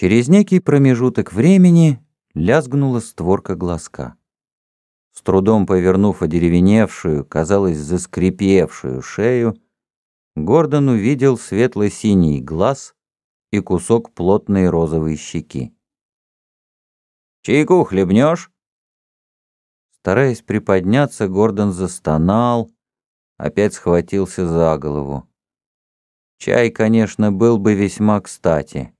Через некий промежуток времени лязгнула створка глазка. С трудом повернув одеревеневшую, казалось, заскрипевшую шею, Гордон увидел светло-синий глаз и кусок плотной розовой щеки. «Чайку хлебнешь?» Стараясь приподняться, Гордон застонал, опять схватился за голову. Чай, конечно, был бы весьма кстати,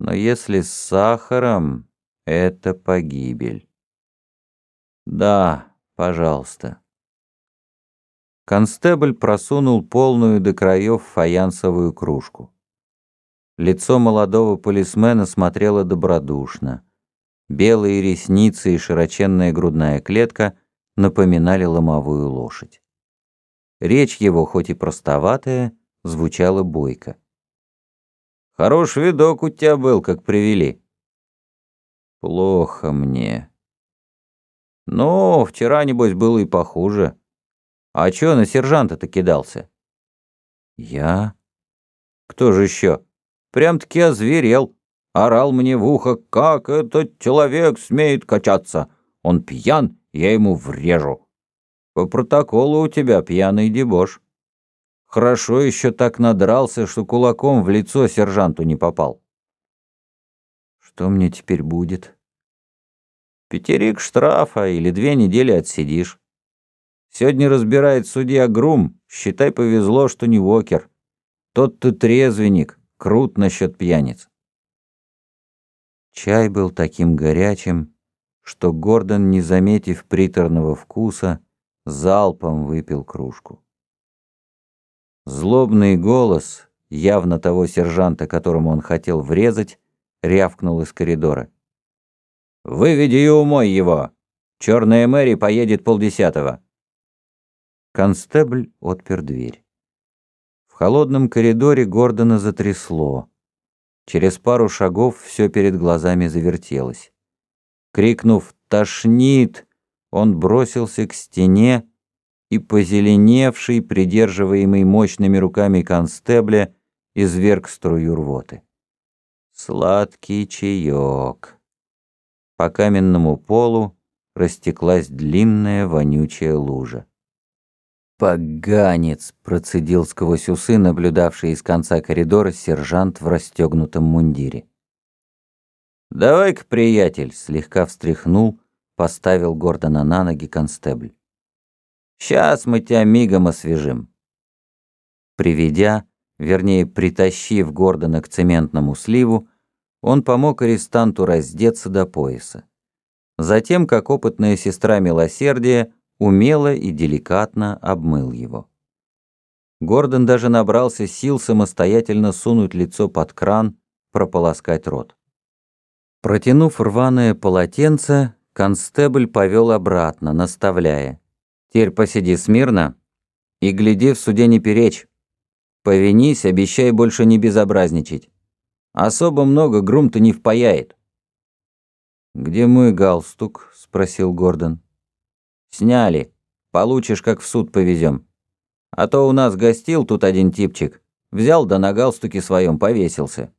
но если с сахаром, это погибель. Да, пожалуйста. Констебль просунул полную до краев фаянсовую кружку. Лицо молодого полисмена смотрело добродушно. Белые ресницы и широченная грудная клетка напоминали ломовую лошадь. Речь его, хоть и простоватая, звучала бойко. «Хорош видок у тебя был, как привели». «Плохо мне». «Ну, вчера, небось, было и похуже. А чё на сержанта-то кидался?» «Я?» «Кто же еще?» «Прям-таки озверел». Орал мне в ухо, как этот человек смеет качаться. Он пьян, я ему врежу. По протоколу у тебя пьяный дебош. Хорошо еще так надрался, что кулаком в лицо сержанту не попал. Что мне теперь будет? Пятерик штрафа или две недели отсидишь. Сегодня разбирает судья Грум, считай, повезло, что не Вокер. Тот ты трезвенник, крут насчет пьяниц. Чай был таким горячим, что Гордон, не заметив приторного вкуса, залпом выпил кружку. Злобный голос, явно того сержанта, которому он хотел врезать, рявкнул из коридора. «Выведи и умой его! Черная Мэри поедет полдесятого!» Констебль отпер дверь. В холодном коридоре Гордона затрясло. Через пару шагов все перед глазами завертелось. Крикнув «Тошнит!», он бросился к стене и, позеленевший, придерживаемый мощными руками констебля, изверг струю рвоты. Сладкий чаек. По каменному полу растеклась длинная вонючая лужа. «Поганец!» — процедил сквозь усы, наблюдавший из конца коридора сержант в расстегнутом мундире. «Давай-ка, приятель!» — слегка встряхнул, поставил Гордона на ноги констебль. «Сейчас мы тебя мигом освежим». Приведя, вернее, притащив Гордона к цементному сливу, он помог арестанту раздеться до пояса. Затем, как опытная сестра милосердия, умело и деликатно обмыл его. Гордон даже набрался сил самостоятельно сунуть лицо под кран, прополоскать рот. Протянув рваное полотенце, констебль повел обратно, наставляя. «Теперь посиди смирно и гляди в суде не перечь. Повинись, обещай больше не безобразничать. Особо много грум-то не впаяет». «Где мой галстук?» — спросил Гордон. «Сняли. Получишь, как в суд повезем. А то у нас гостил тут один типчик. Взял да на галстуке своем повесился».